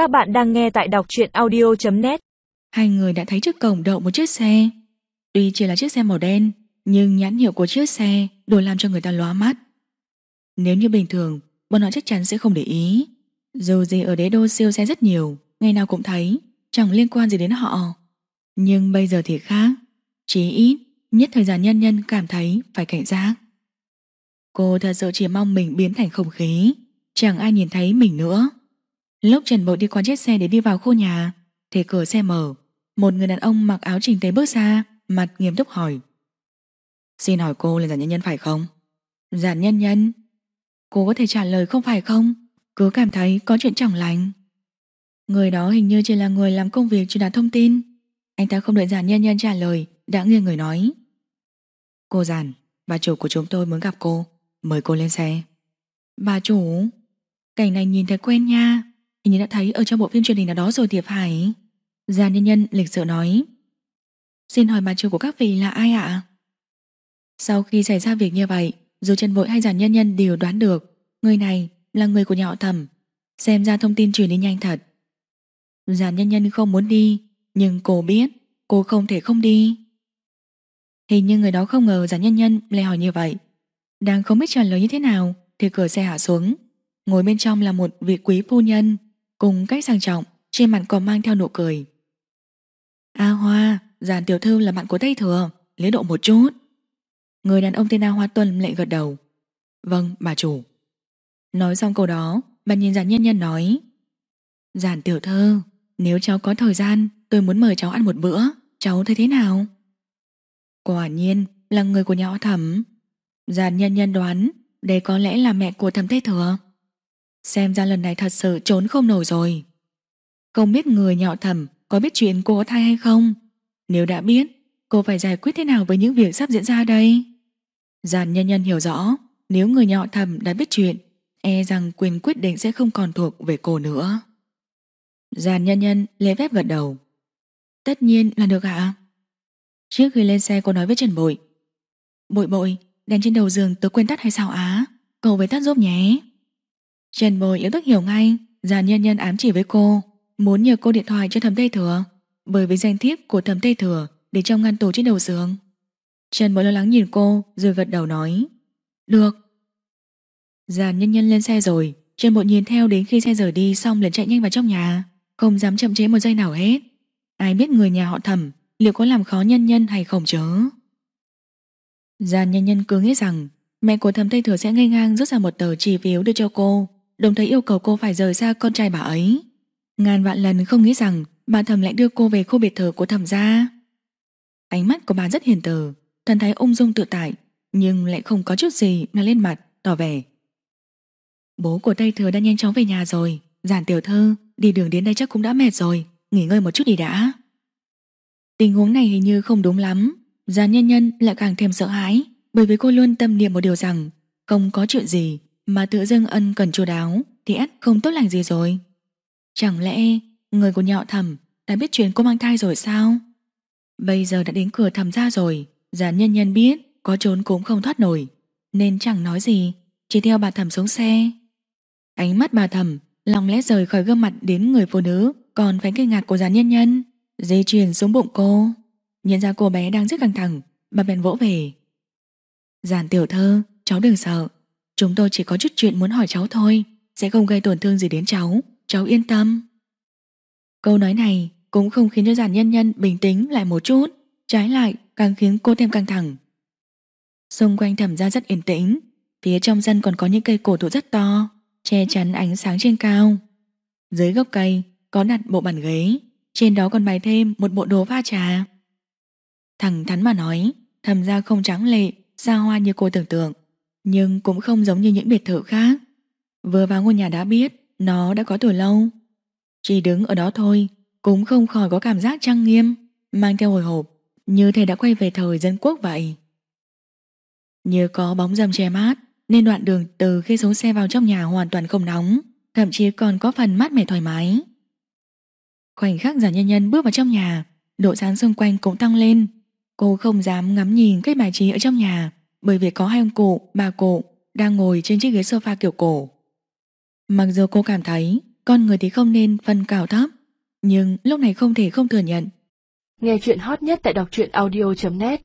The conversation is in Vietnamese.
Các bạn đang nghe tại đọc truyện audio.net Hai người đã thấy trước cổng đậu một chiếc xe. Tuy chỉ là chiếc xe màu đen, Nhưng nhãn hiệu của chiếc xe Đủ làm cho người ta lóa mắt. Nếu như bình thường, Bọn họ chắc chắn sẽ không để ý. Dù gì ở đế đô siêu xe rất nhiều, Ngày nào cũng thấy, Chẳng liên quan gì đến họ. Nhưng bây giờ thì khác. Chí ít, Nhất thời gian nhân nhân cảm thấy phải cảnh giác. Cô thật sự chỉ mong mình biến thành không khí, Chẳng ai nhìn thấy mình nữa. Lúc Trần Bội đi qua chiếc xe để đi vào khu nhà, Thì cửa xe mở. Một người đàn ông mặc áo chỉnh tề bước ra, Mặt nghiêm túc hỏi. Xin hỏi cô là giản nhân nhân phải không? Giản nhân nhân? Cô có thể trả lời không phải không? Cứ cảm thấy có chuyện chẳng lành. Người đó hình như chỉ là người làm công việc truyền đạt thông tin. Anh ta không đợi giản nhân nhân trả lời, Đã nghe người nói. Cô giản, Bà chủ của chúng tôi muốn gặp cô. Mời cô lên xe. Bà chủ? Cảnh này nhìn thấy quen nha. Hình như đã thấy ở trong bộ phim truyền hình nào đó rồi thì phải. Gia nhân nhân, lịch sự nói. Xin hỏi bà chủ của các vị là ai ạ? Sau khi xảy ra việc như vậy, Dù Trần Vội hay giản nhân nhân đều đoán được Người này là người của nhà họ thẩm. Xem ra thông tin truyền đi nhanh thật. Giản nhân nhân không muốn đi, Nhưng cô biết Cô không thể không đi. Hình như người đó không ngờ giản nhân nhân lại hỏi như vậy. Đang không biết trả lời như thế nào Thì cửa xe hạ xuống. Ngồi bên trong là một vị quý phu nhân Cùng cách sang trọng, Trên mặt còn mang theo nụ cười. A Hoa Giàn tiểu thư là bạn của Tây Thừa Lễ độ một chút. Người đàn ông tên A Hoa Tuân lại gật đầu. Vâng bà chủ. Nói xong câu đó, Bà nhìn giàn nhân nhân nói Giàn tiểu thư, Nếu cháu có thời gian, Tôi muốn mời cháu ăn một bữa. Cháu thấy thế nào? Quả nhiên là người của nhà họ thẩm. Giàn nhân nhân đoán, Đây có lẽ là mẹ của thẩm Tây Thừa. Xem ra lần này thật sự trốn không nổi rồi. Không biết người nhạo thẩm Có biết chuyện cô có thai hay không? Nếu đã biết, Cô phải giải quyết thế nào với những việc sắp diễn ra đây? Giàn nhân nhân hiểu rõ, Nếu người nhạo thẩm đã biết chuyện E rằng quyền quyết định sẽ không còn thuộc về cô nữa. Giàn nhân nhân lê phép gật đầu. Tất nhiên là được ạ. Trước khi lên xe, cô nói với Trần Bội. Bội bội Đèn trên đầu giường, tớ quên tắt hay sao á? Cậu với tắt giúp nhé. Trần Bội lập tức hiểu ngay Giàn nhân nhân ám chỉ với cô, Muốn nhờ cô điện thoại cho thẩm Tây Thừa, Bởi vì danh thiếp của thẩm Tây Thừa Để trong ngăn tủ trên đầu giường. Trần Bội lo lắng nhìn cô, rồi gật đầu nói, Được. Giàn nhân nhân lên xe rồi, Trần Bội nhìn theo đến khi xe rời đi Xong liền chạy nhanh vào trong nhà, Không dám chậm chế một giây nào hết. Ai biết người nhà họ thẩm Liệu có làm khó nhân nhân hay không chớ? Giàn nhân nhân cứ nghĩ rằng Mẹ của thẩm Tây Thừa sẽ ngây ngang rút ra một tờ chi phiếu đưa cho cô đồng thời yêu cầu cô phải rời xa con trai bà ấy. Ngàn vạn lần không nghĩ rằng bà thầm lại đưa cô về khu biệt thự của thẩm gia. Ánh mắt của bà rất hiền từ, thần thái ung dung tự tại, nhưng lại không có chút gì là lên mặt, tỏ vẻ. Bố của Tây Thừa đã nhanh chóng về nhà rồi, giản tiểu thư, đi đường đến đây chắc cũng đã mệt rồi, nghỉ ngơi một chút đi đã. Tình huống này hình như không đúng lắm, giàn nhân nhân lại càng thêm sợ hãi, bởi vì cô luôn tâm niệm một điều rằng không có chuyện gì mà tự dưng ân cần chu đáo thì ắt không tốt lành gì rồi. Chẳng lẽ người của nhạo thầm đã biết chuyện cô mang thai rồi sao? Bây giờ đã đến cửa thầm ra rồi, giả nhân nhân biết có trốn cũng không thoát nổi, nên chẳng nói gì, chỉ theo bà thầm xuống xe. Ánh mắt bà thầm lòng lẽ rời khỏi gương mặt đến người phụ nữ còn phải kinh ngạc của giả nhân nhân, dây chuyền xuống bụng cô. Nhận ra cô bé đang rất căng thẳng, bà bèn vỗ về. Giản tiểu thơ, cháu đừng sợ, Chúng tôi chỉ có chút chuyện muốn hỏi cháu thôi. Sẽ không gây tổn thương gì đến cháu. Cháu yên tâm. Câu nói này cũng không khiến cho giản nhân nhân bình tĩnh lại một chút. Trái lại, càng khiến cô thêm căng thẳng. Xung quanh thẩm ra rất yên tĩnh. Phía trong sân còn có những cây cổ thụ rất to, Che chắn ánh sáng trên cao. Dưới gốc cây, có đặt bộ bàn ghế. Trên đó còn bày thêm một bộ đồ pha trà. Thẳng thắn mà nói, Thẩm ra không trắng lệ, Xa hoa như cô tưởng tượng nhưng cũng không giống như những biệt thự khác. Vừa vào ngôi nhà đã biết nó đã có từ lâu. Chỉ đứng ở đó thôi cũng không khỏi có cảm giác trang nghiêm, mang theo hồi hộp, như thể đã quay về thời dân quốc vậy. Như có bóng dầm che mát, nên đoạn đường từ khi xuống xe vào trong nhà hoàn toàn không nóng, thậm chí còn có phần mát mẻ thoải mái. Khoảnh khắc giả nhân nhân bước vào trong nhà, độ sáng xung quanh cũng tăng lên. Cô không dám ngắm nhìn cái bài trí ở trong nhà, bởi vì có hai ông cụ, bà cụ đang ngồi trên chiếc ghế sofa kiểu cổ. Mặc dù cô cảm thấy Con người thì không nên phân cao thấp Nhưng lúc này không thể không thừa nhận Nghe chuyện hot nhất tại đọc truyện audio.net